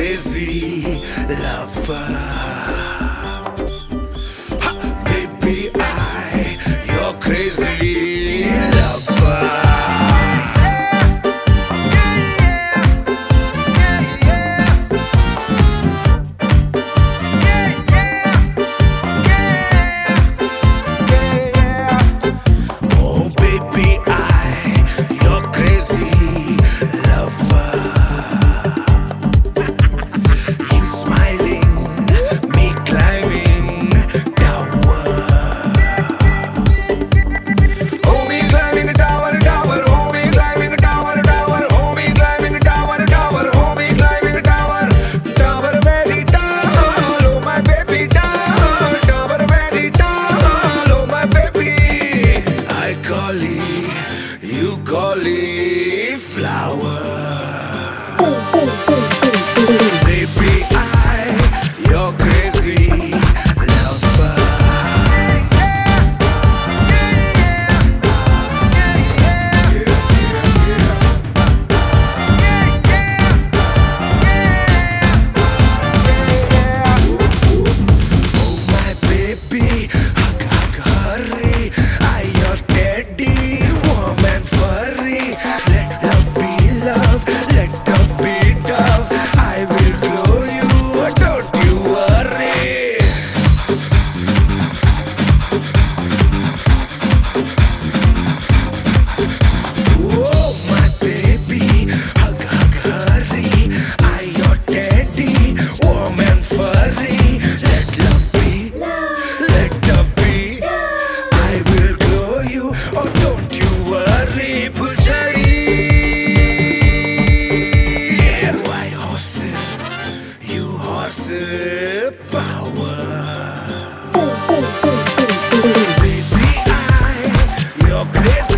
crazy lover. Ha, baby, I, you're crazy. Sexy power. Baby, I, your grace.